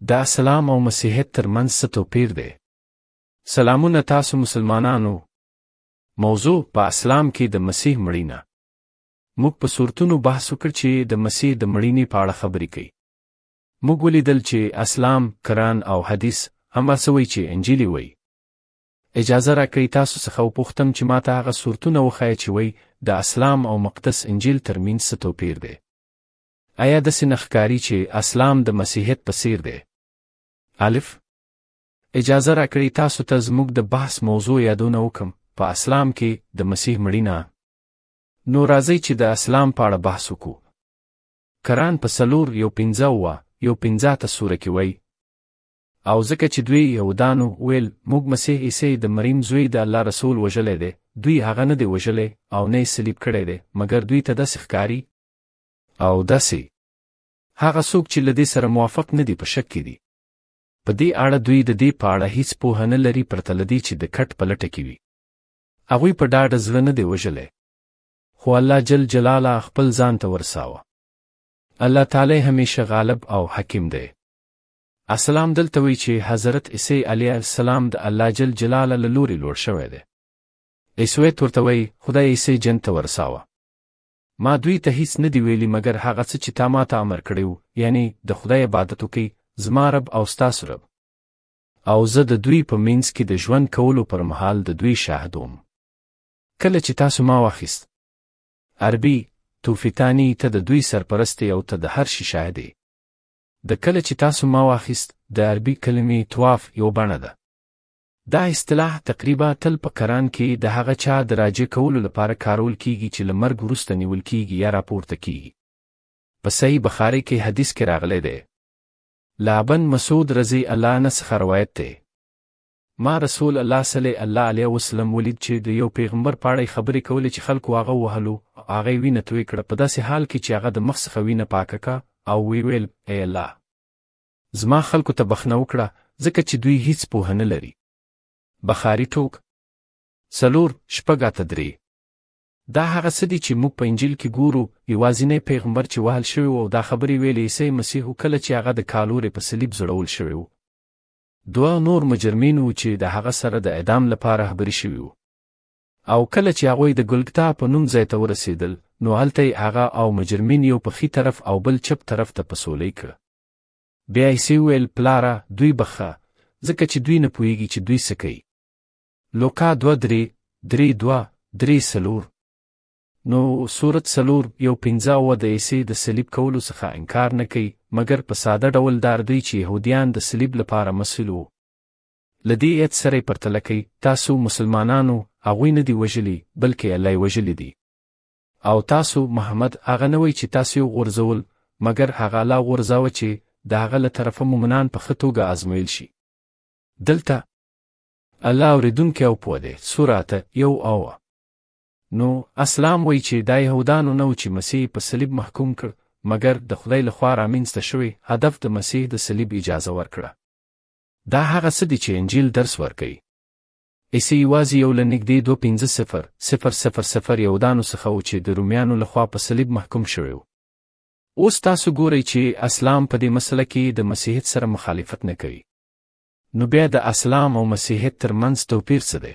د اسلام او مسیحیت تر منځ څه توپیر دی؟ سلامونه تاسو مسلمانانو! موضوع په اسلام کې د مسیح مړینه. موږ په صورتونو بحث وکړ چې د مسیح د مړینې په اړه خبرې کوي. موږ ولیدل چې اسلام، قرآن او حدیث هم هڅه وایي چې انجیل یې وایي. اجازه راکړئ تاسو څخه وپوښتم چې ماته هغه صورتونه وښایه چې وایي د اسلام او مقدس انجیل ترمنځ څه توپیر دی. ایا داسې نه ښکاري چې اسلام د مسیحیت په څیر دی؟ الف اجازه راکړئ تاسو ته زموږ د بحث موضوع یادونه وکم په اسلام کې د مسیح مړینه نو راځئ چې د اسلام په اړه بحث وکړو کران په سلور یو پنځه وه یو پنځه ته سوره کې وایي او ځکه چې دوی یهودانو ویل موږ مسیح عیسی د مریم زوی د الله رسول وژلی دی دوی هغه نه دی وژلی او نه یې صلیب کړی دی مګر دوی ته داسې ښکاري او داسې هغه څوک چې له دې سره موافق نه دي په شک کې دي په دې اړه دوی د دې په اړه هیڅ پوه نه لري پرته له دې چې د کټ په لټه کې وي هغوی په ډاډه زړه نه دی وژلی خو الله جل جلاله خپل ځان ته ورساوه الله تعالی همیشه غالب او حکیم دی اسلام دلته وی چې حضرت عیسی علیه السلام د الله جل جلاله له لوري لوړ شوی دی عیسوی ورته وی خدای عیسی جنت ته ورساوه ما دوی ته هیڅ نه دي ویلي مګر هغه څه چې تا ما ته امر کړی وو یعنی د خدای عبادت وکړئ زما رب او ستاسو رب او زه د دوی په منځ کې د ژوند کولو پر مهال د دوی شاهد وم کله چې تاسو ما واخیست عربي توفیتانی ته د دوی سرپرست او ته د هر شي شاهد یې د کله چې تاسو ما واخیست د عربي کلمې طواف یو بڼه ده دا اصطلاح تقریبا تل په قران کې د هغه چا د راجع کولو لپاره کارول کیږي چې له مرګ وروسته نیول کیږي یا راپورته کیږي په صحیح بخاری کې حدیث کې راغلی دی لابن مسعود رضی الله عنه څخه روایت دی ما رسول الله صلی الله علیه وسلم ولید چې د یو پیغمبر په اړه خبرې کولې چې خلکو هغه وهلو هغه وینه توی کړه په داسې حال کې چې هغه د مخ څخه وینه پاکه کا او وی ویل ای الله زما خلکو ته بخنه وکړه ځکه چې دوی هیڅ پوهه نه لري بخاری ټوک څلور شپږ اته درې دا هغه څه دي چې موږ په انجیل کې ګورو یوازینی پیغمبر چې وهل شوی و او دا خبرې ویلې عیسی مسیح کله چې هغه د کالورې په صلیب زړول شوی و دوه نور مجرمین وو چې د هغه سره د اعدام لپاره هبري شوي وو او کله چې هغوی د ګلګتا په نوم ځای ته ورسېدل نو هلته هغه او مجرمین یو په ښي طرف او بل چپ طرف ته په سولۍ کړه بیا عیسی وویل پلاره دوی بخښه ځکه چې دوی نه پوهېږي چې دوی څه کوي لوکا دوه درې درې دوه درې څلور نو صورت څلور یو پنځه اوه د عیسی د صلیب کولو څخه انکار نه کوي مګر په ساده ډول دار دی چې یهودیان د صلیب لپاره مسؤل وو له دې ایت سره یې پرتله کوي تاسو مسلمانانو هغوی نه دي وژلي بلکې الله یې وژلي دي او تاسو محمد هغه نه وئ چې تاسو یې وغورځول، مګر هغه الله وغورځاوه چې د هغه له طرفه مؤمنان په ښه توګه آزمویل شي. دلته الله اورېدونکی او پوه دی. سورة اته یو اوه. نو اسلام وایي چې دا یهودانو نه و چې مسیح په صلیب محکوم کړ، مګر د خدای له خوا رامینځته شوی هدف د مسیح د صلیب اجازه ورکړه. دا هغه څه دي چې انجیل درس ورکوي. ایسه یوازې یو له نږدې دوه پنځه صفر صفر صفر صفر یهودانو څخه و چې د رومیانو لخوا په صلیب محکوم شوی و. اوس تاسو ګورئ چې اسلام په دې مسله کې د مسیحیت سره مخالفت نه کوي. نو بیا د اسلام او مسیحیت ترمنځ توپیر څه دی؟